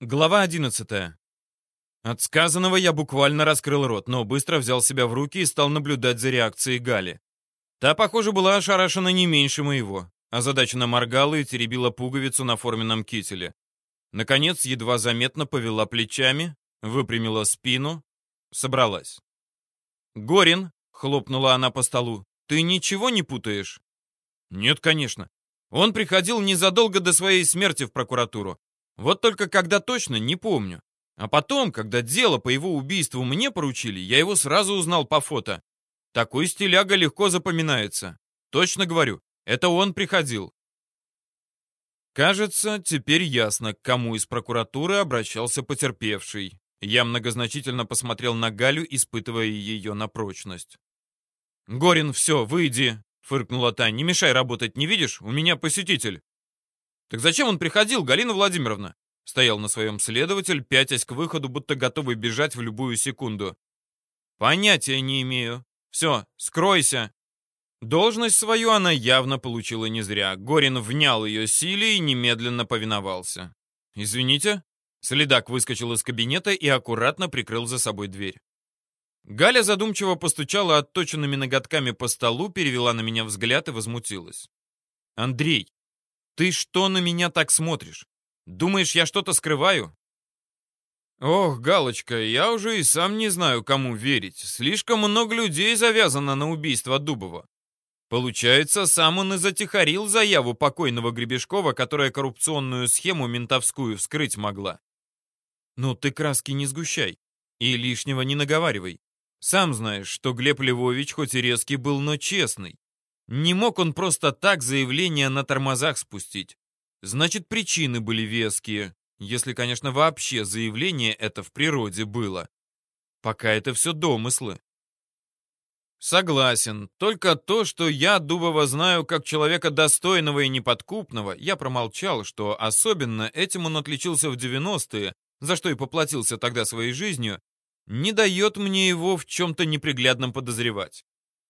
Глава 11. От сказанного я буквально раскрыл рот, но быстро взял себя в руки и стал наблюдать за реакцией Гали. Та, похоже, была ошарашена не меньше моего. Озадаченно моргала и теребила пуговицу на форменном кителе. Наконец, едва заметно повела плечами, выпрямила спину, собралась. «Горин», — хлопнула она по столу, — «ты ничего не путаешь?» «Нет, конечно. Он приходил незадолго до своей смерти в прокуратуру. Вот только когда точно, не помню. А потом, когда дело по его убийству мне поручили, я его сразу узнал по фото. Такой стиляга легко запоминается. Точно говорю, это он приходил. Кажется, теперь ясно, к кому из прокуратуры обращался потерпевший. Я многозначительно посмотрел на Галю, испытывая ее на прочность. «Горин, все, выйди!» — фыркнула та. «Не мешай работать, не видишь? У меня посетитель!» «Так зачем он приходил, Галина Владимировна?» Стоял на своем следователь, пятясь к выходу, будто готовый бежать в любую секунду. «Понятия не имею. Все, скройся!» Должность свою она явно получила не зря. Горин внял ее силе и немедленно повиновался. «Извините?» Следак выскочил из кабинета и аккуратно прикрыл за собой дверь. Галя задумчиво постучала отточенными ноготками по столу, перевела на меня взгляд и возмутилась. «Андрей, ты что на меня так смотришь? Думаешь, я что-то скрываю? Ох, Галочка, я уже и сам не знаю, кому верить. Слишком много людей завязано на убийство Дубова. Получается, сам он и затихарил заяву покойного Гребешкова, которая коррупционную схему ментовскую вскрыть могла. Ну ты краски не сгущай и лишнего не наговаривай. Сам знаешь, что Глеб Львович хоть и резкий был, но честный. Не мог он просто так заявление на тормозах спустить. Значит, причины были веские, если, конечно, вообще заявление это в природе было. Пока это все домыслы. Согласен. Только то, что я Дубова знаю как человека достойного и неподкупного, я промолчал, что особенно этим он отличился в 90-е, за что и поплатился тогда своей жизнью, не дает мне его в чем-то неприглядном подозревать.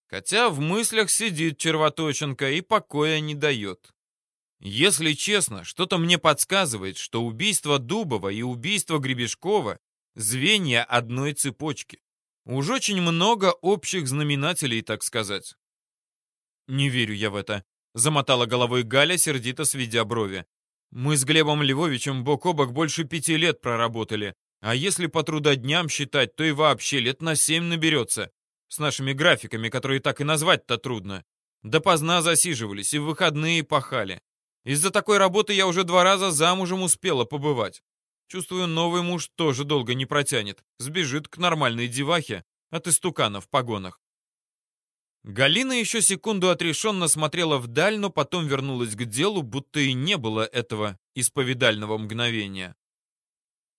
Хотя в мыслях сидит червоточинка и покоя не дает. Если честно, что-то мне подсказывает, что убийство Дубова и убийство Гребешкова — звенья одной цепочки. Уж очень много общих знаменателей, так сказать. «Не верю я в это», — замотала головой Галя, сердито сведя брови. «Мы с Глебом Львовичем бок о бок больше пяти лет проработали, а если по трудодням считать, то и вообще лет на семь наберется. С нашими графиками, которые так и назвать-то трудно. Допоздна засиживались и в выходные пахали. Из-за такой работы я уже два раза замужем успела побывать. Чувствую, новый муж тоже долго не протянет. Сбежит к нормальной девахе от истукана в погонах. Галина еще секунду отрешенно смотрела вдаль, но потом вернулась к делу, будто и не было этого исповедального мгновения.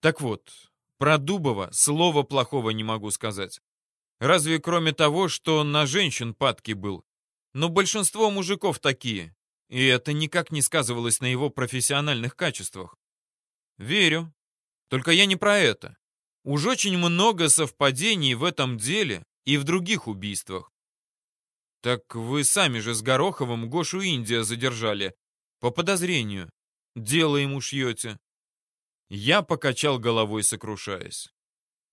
Так вот, про Дубова слова плохого не могу сказать. Разве кроме того, что на женщин падки был. Но большинство мужиков такие, и это никак не сказывалось на его профессиональных качествах. Верю. Только я не про это. Уж очень много совпадений в этом деле и в других убийствах. Так вы сами же с Гороховым Гошу Индия задержали. По подозрению. Дело ему шьете. Я покачал головой, сокрушаясь.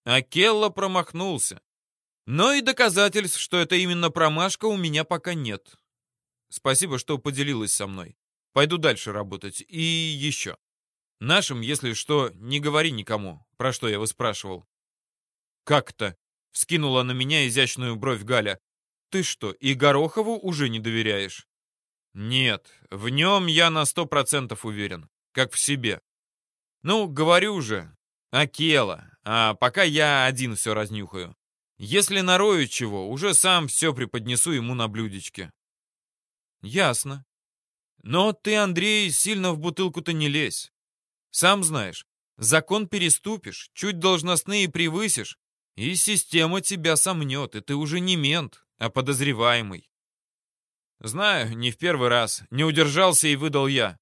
А Келла промахнулся. Но и доказательств, что это именно промашка, у меня пока нет. Спасибо, что поделилась со мной. Пойду дальше работать. И еще. Нашим, если что, не говори никому, про что я выспрашивал. Как-то? Вскинула на меня изящную бровь Галя. Ты что, и Горохову уже не доверяешь? Нет, в нем я на сто процентов уверен. Как в себе. Ну, говорю же, Акела. А пока я один все разнюхаю. Если нарою чего, уже сам все преподнесу ему на блюдечке. Ясно. Но ты, Андрей, сильно в бутылку-то не лезь. Сам знаешь, закон переступишь, чуть должностные превысишь, и система тебя сомнет, и ты уже не мент, а подозреваемый. Знаю, не в первый раз. Не удержался и выдал я.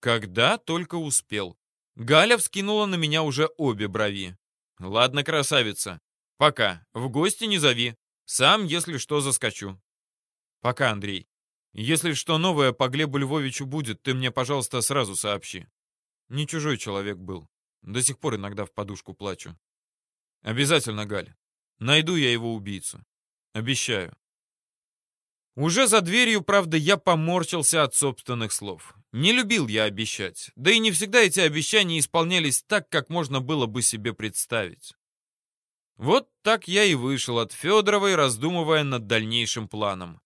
Когда только успел. Галя вскинула на меня уже обе брови. Ладно, красавица. Пока. В гости не зови. Сам, если что, заскочу. Пока, Андрей. Если что новое по Глебу Львовичу будет, ты мне, пожалуйста, сразу сообщи. Не чужой человек был. До сих пор иногда в подушку плачу. Обязательно, Галь. Найду я его убийцу. Обещаю. Уже за дверью, правда, я поморщился от собственных слов. Не любил я обещать. Да и не всегда эти обещания исполнялись так, как можно было бы себе представить. Вот так я и вышел от Федоровой, раздумывая над дальнейшим планом.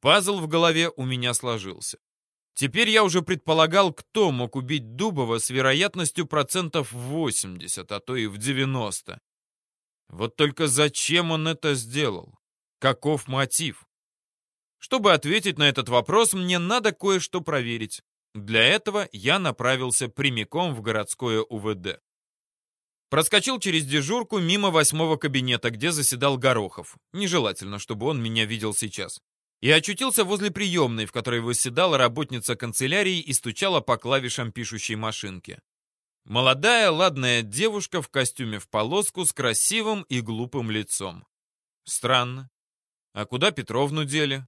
Пазл в голове у меня сложился. Теперь я уже предполагал, кто мог убить Дубова с вероятностью процентов 80, а то и в 90. Вот только зачем он это сделал? Каков мотив? Чтобы ответить на этот вопрос, мне надо кое-что проверить. Для этого я направился прямиком в городское УВД. Проскочил через дежурку мимо восьмого кабинета, где заседал Горохов. Нежелательно, чтобы он меня видел сейчас и очутился возле приемной, в которой восседала работница канцелярии и стучала по клавишам пишущей машинки. Молодая, ладная девушка в костюме в полоску с красивым и глупым лицом. Странно. А куда Петровну дели?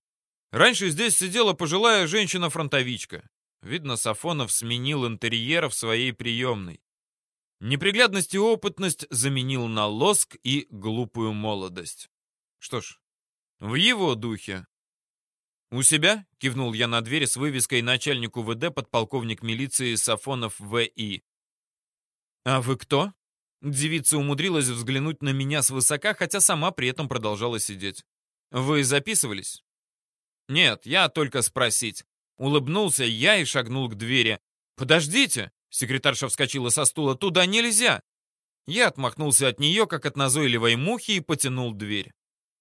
Раньше здесь сидела пожилая женщина-фронтовичка. Видно, Сафонов сменил интерьер в своей приемной. Неприглядность и опытность заменил на лоск и глупую молодость. Что ж, в его духе. «У себя?» — кивнул я на дверь с вывеской начальнику ВД подполковник милиции Сафонов В.И. «А вы кто?» Девица умудрилась взглянуть на меня свысока, хотя сама при этом продолжала сидеть. «Вы записывались?» «Нет, я только спросить». Улыбнулся я и шагнул к двери. «Подождите!» — секретарша вскочила со стула. «Туда нельзя!» Я отмахнулся от нее, как от назойливой мухи, и потянул дверь.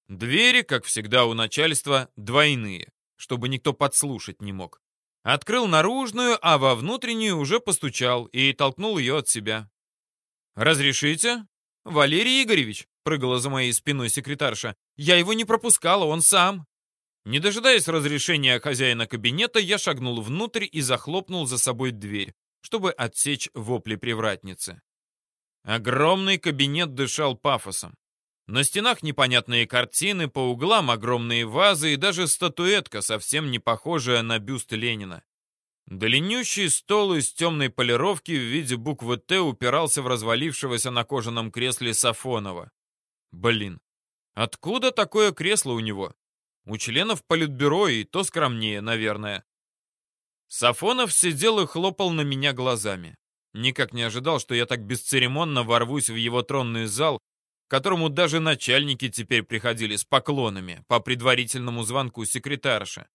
Двери, как всегда у начальства, двойные чтобы никто подслушать не мог. Открыл наружную, а во внутреннюю уже постучал и толкнул ее от себя. «Разрешите?» «Валерий Игоревич», — прыгала за моей спиной секретарша, — «я его не пропускала, он сам». Не дожидаясь разрешения хозяина кабинета, я шагнул внутрь и захлопнул за собой дверь, чтобы отсечь вопли привратницы. Огромный кабинет дышал пафосом. На стенах непонятные картины, по углам огромные вазы и даже статуэтка, совсем не похожая на бюст Ленина. Длиннющий стол из темной полировки в виде буквы «Т» упирался в развалившегося на кожаном кресле Сафонова. Блин, откуда такое кресло у него? У членов политбюро и то скромнее, наверное. Сафонов сидел и хлопал на меня глазами. Никак не ожидал, что я так бесцеремонно ворвусь в его тронный зал которому даже начальники теперь приходили с поклонами по предварительному звонку секретарши.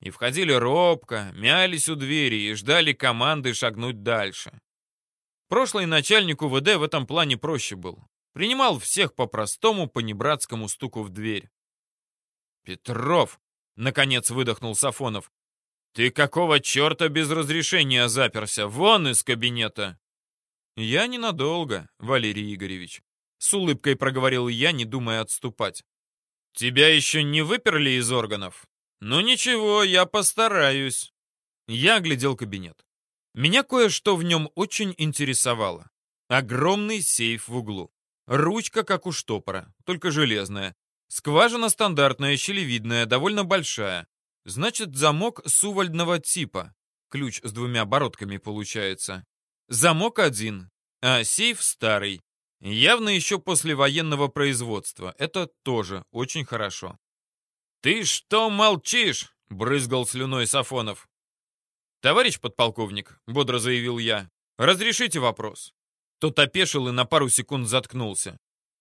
И входили робко, мялись у двери и ждали команды шагнуть дальше. Прошлый начальник УВД в этом плане проще был. Принимал всех по-простому, по-небратскому стуку в дверь. «Петров!» — наконец выдохнул Сафонов. «Ты какого черта без разрешения заперся? Вон из кабинета!» «Я ненадолго, Валерий Игоревич. С улыбкой проговорил я, не думая отступать. «Тебя еще не выперли из органов? Ну ничего, я постараюсь». Я оглядел кабинет. Меня кое-что в нем очень интересовало. Огромный сейф в углу. Ручка, как у штопора, только железная. Скважина стандартная, щелевидная, довольно большая. Значит, замок сувальдного типа. Ключ с двумя оборотками получается. Замок один, а сейф старый. Явно еще после военного производства. Это тоже очень хорошо. «Ты что молчишь?» — брызгал слюной Сафонов. «Товарищ подполковник», — бодро заявил я, — «разрешите вопрос». Тот опешил и на пару секунд заткнулся.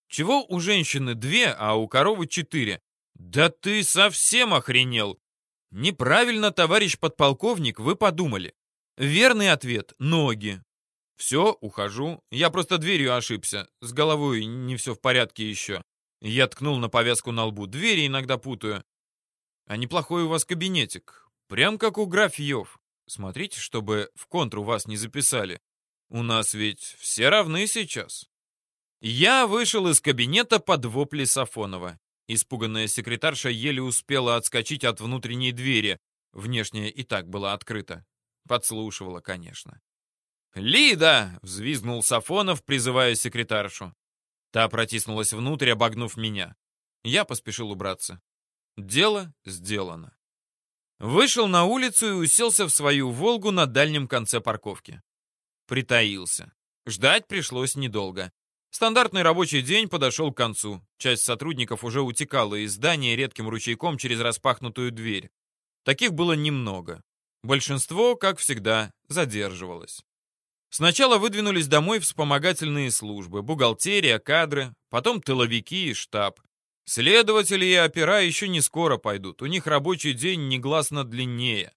«Чего у женщины две, а у коровы четыре? Да ты совсем охренел!» «Неправильно, товарищ подполковник, вы подумали. Верный ответ — ноги. «Все, ухожу. Я просто дверью ошибся. С головой не все в порядке еще». Я ткнул на повязку на лбу. Двери иногда путаю. А неплохой у вас кабинетик. Прям как у графьев. Смотрите, чтобы в контру вас не записали. У нас ведь все равны сейчас. Я вышел из кабинета под вопли Сафонова. Испуганная секретарша еле успела отскочить от внутренней двери. Внешняя и так была открыта. Подслушивала, конечно. «Лида!» — взвизгнул Сафонов, призывая секретаршу. Та протиснулась внутрь, обогнув меня. Я поспешил убраться. Дело сделано. Вышел на улицу и уселся в свою «Волгу» на дальнем конце парковки. Притаился. Ждать пришлось недолго. Стандартный рабочий день подошел к концу. Часть сотрудников уже утекала из здания редким ручейком через распахнутую дверь. Таких было немного. Большинство, как всегда, задерживалось. Сначала выдвинулись домой вспомогательные службы, бухгалтерия, кадры, потом тыловики и штаб. Следователи и опера еще не скоро пойдут, у них рабочий день негласно длиннее.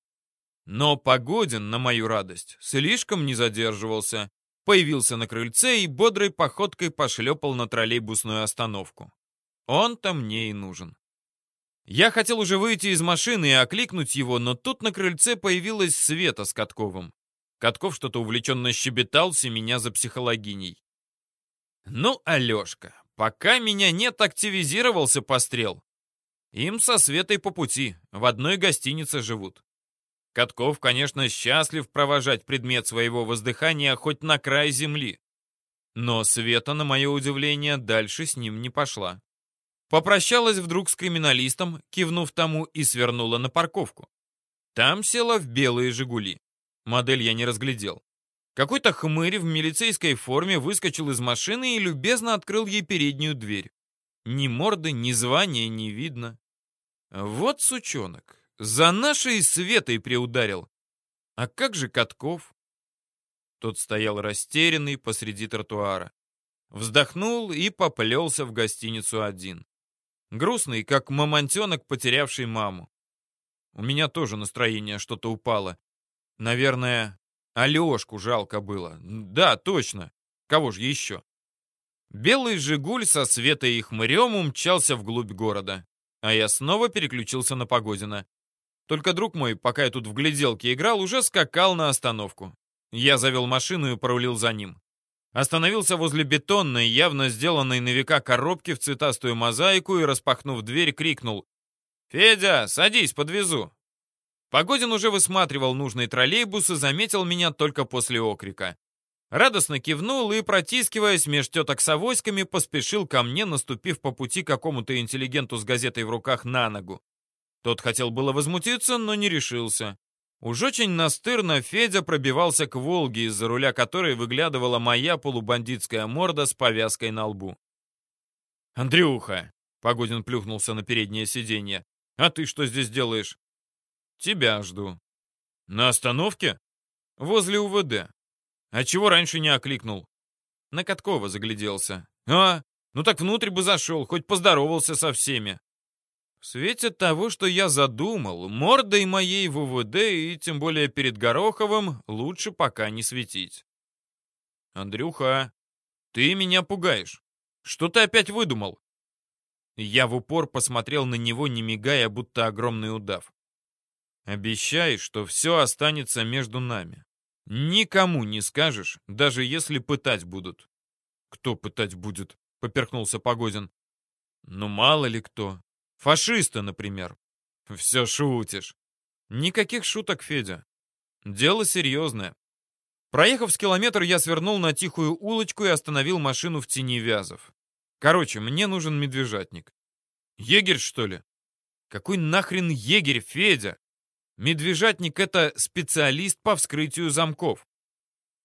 Но Погодин, на мою радость, слишком не задерживался, появился на крыльце и бодрой походкой пошлепал на троллейбусную остановку. Он-то мне и нужен. Я хотел уже выйти из машины и окликнуть его, но тут на крыльце появилась Света с Катковым. Катков что-то увлеченно щебетался меня за психологиней. «Ну, Алешка, пока меня нет, активизировался пострел. Им со Светой по пути, в одной гостинице живут. Катков, конечно, счастлив провожать предмет своего воздыхания хоть на край земли. Но Света, на мое удивление, дальше с ним не пошла. Попрощалась вдруг с криминалистом, кивнув тому, и свернула на парковку. Там села в белые «Жигули». Модель я не разглядел. Какой-то хмырь в милицейской форме выскочил из машины и любезно открыл ей переднюю дверь. Ни морды, ни звания не видно. Вот сучонок. За нашей Светой приударил. А как же Катков? Тот стоял растерянный посреди тротуара. Вздохнул и поплелся в гостиницу один. Грустный, как мамонтенок, потерявший маму. У меня тоже настроение что-то упало. Наверное, Алешку жалко было. Да, точно. Кого же еще? Белый «Жигуль» со Светой и хмырем умчался вглубь города. А я снова переключился на Погодина. Только друг мой, пока я тут в гляделке играл, уже скакал на остановку. Я завел машину и порулил за ним. Остановился возле бетонной, явно сделанной на века коробки в цветастую мозаику и, распахнув дверь, крикнул «Федя, садись, подвезу!» Погодин уже высматривал нужный троллейбус и заметил меня только после окрика. Радостно кивнул и, протискиваясь меж теток с авоськами, поспешил ко мне, наступив по пути какому-то интеллигенту с газетой в руках на ногу. Тот хотел было возмутиться, но не решился. Уж очень настырно Федя пробивался к «Волге», из-за руля которой выглядывала моя полубандитская морда с повязкой на лбу. «Андрюха!» — Погодин плюхнулся на переднее сиденье. «А ты что здесь делаешь?» «Тебя жду». «На остановке?» «Возле УВД». «А чего раньше не окликнул?» На Каткова загляделся. «А, ну так внутрь бы зашел, хоть поздоровался со всеми». Свете того, что я задумал, мордой моей в УВД и тем более перед Гороховым лучше пока не светить. Андрюха, ты меня пугаешь. Что ты опять выдумал? Я в упор посмотрел на него, не мигая, будто огромный удав. Обещай, что все останется между нами. Никому не скажешь, даже если пытать будут. Кто пытать будет? Поперхнулся Погодин. Ну, мало ли кто. Фашисты, например. Все шутишь. Никаких шуток, Федя. Дело серьезное. Проехав с километр, я свернул на тихую улочку и остановил машину в тени вязов. Короче, мне нужен медвежатник. Егерь, что ли? Какой нахрен егерь, Федя? Медвежатник — это специалист по вскрытию замков.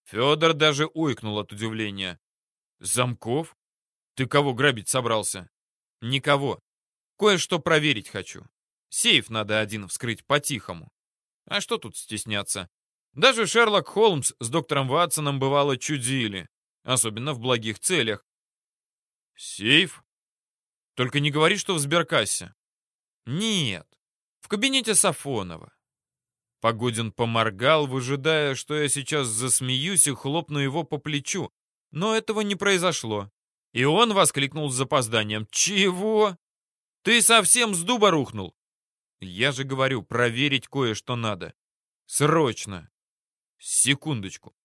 Федор даже ойкнул от удивления. Замков? Ты кого грабить собрался? Никого. Кое-что проверить хочу. Сейф надо один вскрыть по-тихому. А что тут стесняться? Даже Шерлок Холмс с доктором Ватсоном бывало чудили. Особенно в благих целях. Сейф? Только не говори, что в сберкассе. Нет, в кабинете Сафонова. Погодин поморгал, выжидая, что я сейчас засмеюсь и хлопну его по плечу. Но этого не произошло. И он воскликнул с запозданием. «Чего? Ты совсем с дуба рухнул? Я же говорю, проверить кое-что надо. Срочно. Секундочку.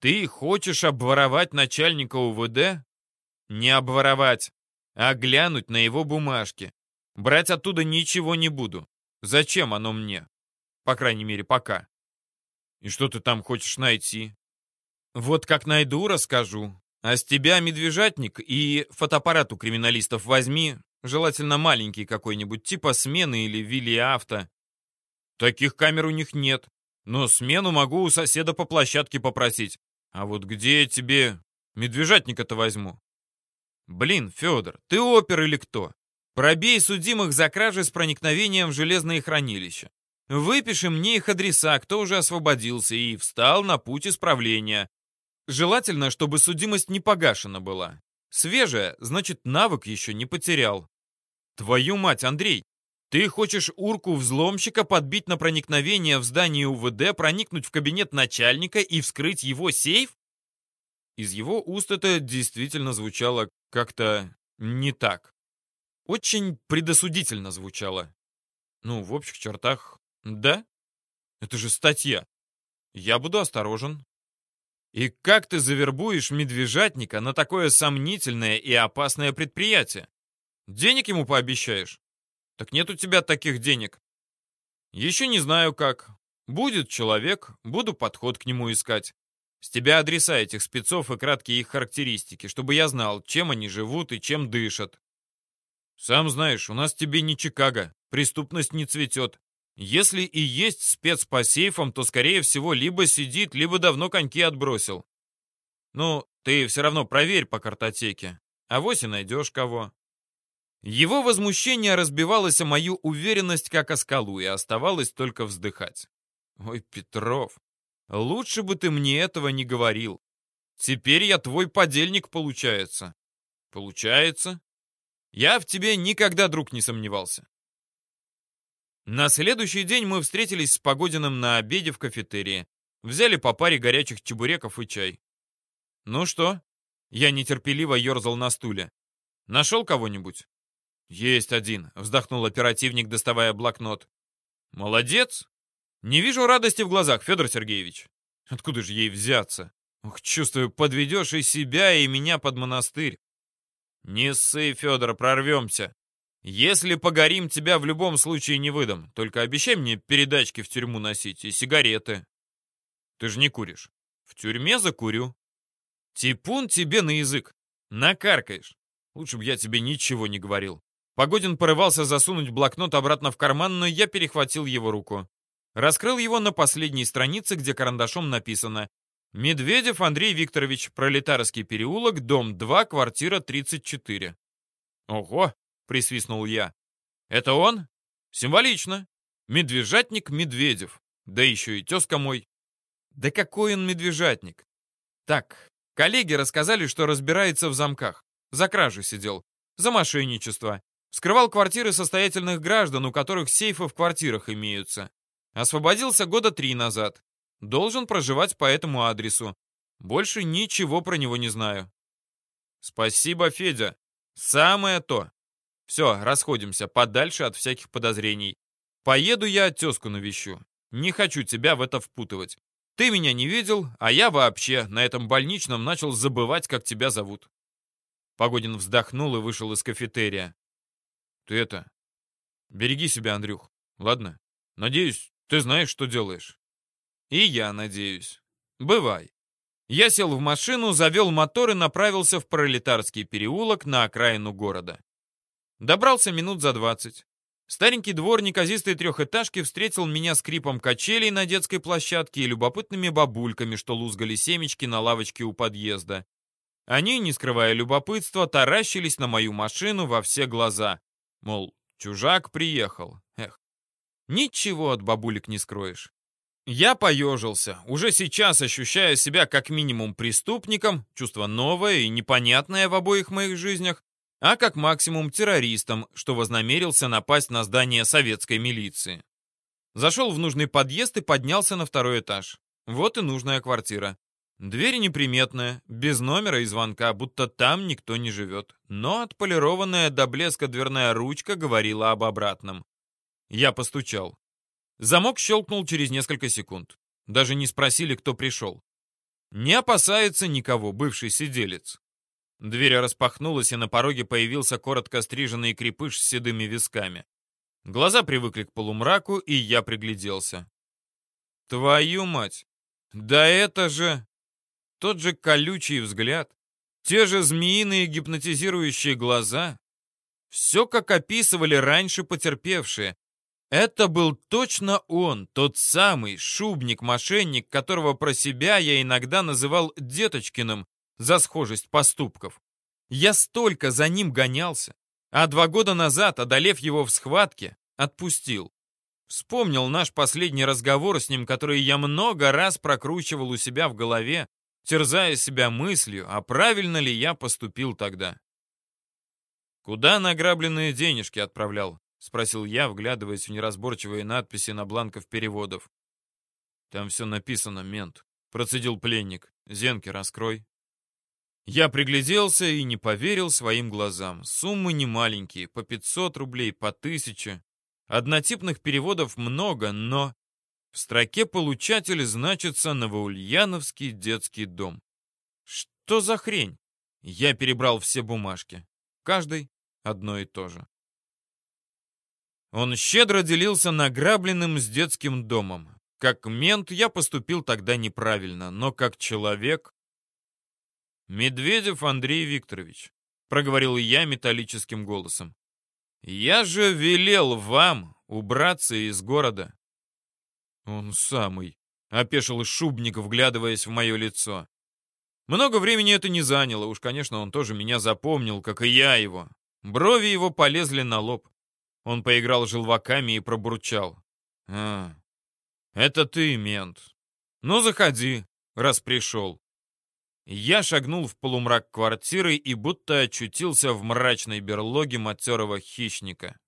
Ты хочешь обворовать начальника УВД? Не обворовать, а глянуть на его бумажки. Брать оттуда ничего не буду. Зачем оно мне? По крайней мере, пока. И что ты там хочешь найти? Вот как найду, расскажу. А с тебя медвежатник и фотоаппарат у криминалистов возьми, Желательно маленький какой-нибудь, типа смены или Вилли Авто. Таких камер у них нет. Но смену могу у соседа по площадке попросить. А вот где я тебе медвежатника-то возьму? Блин, Федор, ты опер или кто? Пробей судимых за кражи с проникновением в железные хранилища. Выпиши мне их адреса, кто уже освободился и встал на путь исправления. Желательно, чтобы судимость не погашена была. Свежая, значит, навык еще не потерял. Твою мать, Андрей, ты хочешь урку-взломщика подбить на проникновение в здание УВД, проникнуть в кабинет начальника и вскрыть его сейф? Из его уст это действительно звучало как-то не так. Очень предосудительно звучало. Ну, в общих чертах, да? Это же статья. Я буду осторожен. И как ты завербуешь медвежатника на такое сомнительное и опасное предприятие? Денег ему пообещаешь? Так нет у тебя таких денег. Еще не знаю как. Будет человек, буду подход к нему искать. С тебя адреса этих спецов и краткие их характеристики, чтобы я знал, чем они живут и чем дышат. Сам знаешь, у нас тебе не Чикаго, преступность не цветет. Если и есть спец по сейфам, то, скорее всего, либо сидит, либо давно коньки отбросил. Ну, ты все равно проверь по картотеке. А вось и найдешь кого. Его возмущение разбивалось о мою уверенность, как о скалу, и оставалось только вздыхать. Ой, Петров, лучше бы ты мне этого не говорил. Теперь я твой подельник, получается. Получается. Я в тебе никогда, друг, не сомневался. На следующий день мы встретились с Погодиным на обеде в кафетерии. Взяли по паре горячих чебуреков и чай. «Ну что?» Я нетерпеливо ерзал на стуле. «Нашел кого-нибудь?» «Есть один», — вздохнул оперативник, доставая блокнот. «Молодец! Не вижу радости в глазах, Федор Сергеевич. Откуда же ей взяться? Ух, чувствую, подведешь и себя, и меня под монастырь. Не ссы, Федор, прорвемся. Если погорим, тебя в любом случае не выдам. Только обещай мне передачки в тюрьму носить и сигареты. Ты же не куришь. В тюрьме закурю. Типун тебе на язык. Накаркаешь. Лучше бы я тебе ничего не говорил. Погодин порывался засунуть блокнот обратно в карман, но я перехватил его руку. Раскрыл его на последней странице, где карандашом написано «Медведев Андрей Викторович, Пролетарский переулок, дом 2, квартира 34». «Ого!» — присвистнул я. «Это он? Символично. Медвежатник Медведев. Да еще и тезка мой». «Да какой он медвежатник?» «Так, коллеги рассказали, что разбирается в замках. За кражу сидел. За мошенничество. Скрывал квартиры состоятельных граждан, у которых сейфы в квартирах имеются. Освободился года три назад. Должен проживать по этому адресу. Больше ничего про него не знаю. Спасибо, Федя. Самое то. Все, расходимся, подальше от всяких подозрений. Поеду я тезку навещу. Не хочу тебя в это впутывать. Ты меня не видел, а я вообще на этом больничном начал забывать, как тебя зовут. Погодин вздохнул и вышел из кафетерия. Ты это... Береги себя, Андрюх, ладно? Надеюсь, ты знаешь, что делаешь. И я надеюсь. Бывай. Я сел в машину, завел мотор и направился в Пролетарский переулок на окраину города. Добрался минут за двадцать. Старенький двор неказистой трехэтажки встретил меня скрипом качелей на детской площадке и любопытными бабульками, что лузгали семечки на лавочке у подъезда. Они, не скрывая любопытства, таращились на мою машину во все глаза. Мол, чужак приехал. Эх, ничего от бабулек не скроешь. Я поежился, уже сейчас ощущая себя как минимум преступником, чувство новое и непонятное в обоих моих жизнях, а как максимум террористом, что вознамерился напасть на здание советской милиции. Зашел в нужный подъезд и поднялся на второй этаж. Вот и нужная квартира. Дверь неприметная, без номера и звонка, будто там никто не живет. Но отполированная до блеска дверная ручка говорила об обратном. Я постучал. Замок щелкнул через несколько секунд. Даже не спросили, кто пришел. Не опасается никого бывший сиделец. Дверь распахнулась, и на пороге появился коротко стриженный крепыш с седыми висками. Глаза привыкли к полумраку, и я пригляделся. «Твою мать! Да это же...» Тот же колючий взгляд, те же змеиные гипнотизирующие глаза. Все, как описывали раньше потерпевшие. Это был точно он, тот самый шубник-мошенник, которого про себя я иногда называл Деточкиным за схожесть поступков. Я столько за ним гонялся, а два года назад, одолев его в схватке, отпустил. Вспомнил наш последний разговор с ним, который я много раз прокручивал у себя в голове, терзая себя мыслью, а правильно ли я поступил тогда. «Куда награбленные денежки отправлял?» — спросил я, вглядываясь в неразборчивые надписи на бланках переводов. «Там все написано, мент», — процедил пленник. «Зенки раскрой». Я пригляделся и не поверил своим глазам. Суммы не маленькие, по 500 рублей, по 1000. Однотипных переводов много, но в строке получатель значится Новоульяновский детский дом. Что за хрень? Я перебрал все бумажки. Каждый одно и то же. Он щедро делился награбленным с детским домом. Как мент я поступил тогда неправильно, но как человек... «Медведев Андрей Викторович», — проговорил я металлическим голосом. «Я же велел вам убраться из города». «Он самый», — опешил Шубник, вглядываясь в мое лицо. Много времени это не заняло, уж, конечно, он тоже меня запомнил, как и я его. Брови его полезли на лоб. Он поиграл желваками и пробурчал. «А, это ты, мент. Ну, заходи, раз пришел». Я шагнул в полумрак квартиры и будто очутился в мрачной берлоге матерого хищника.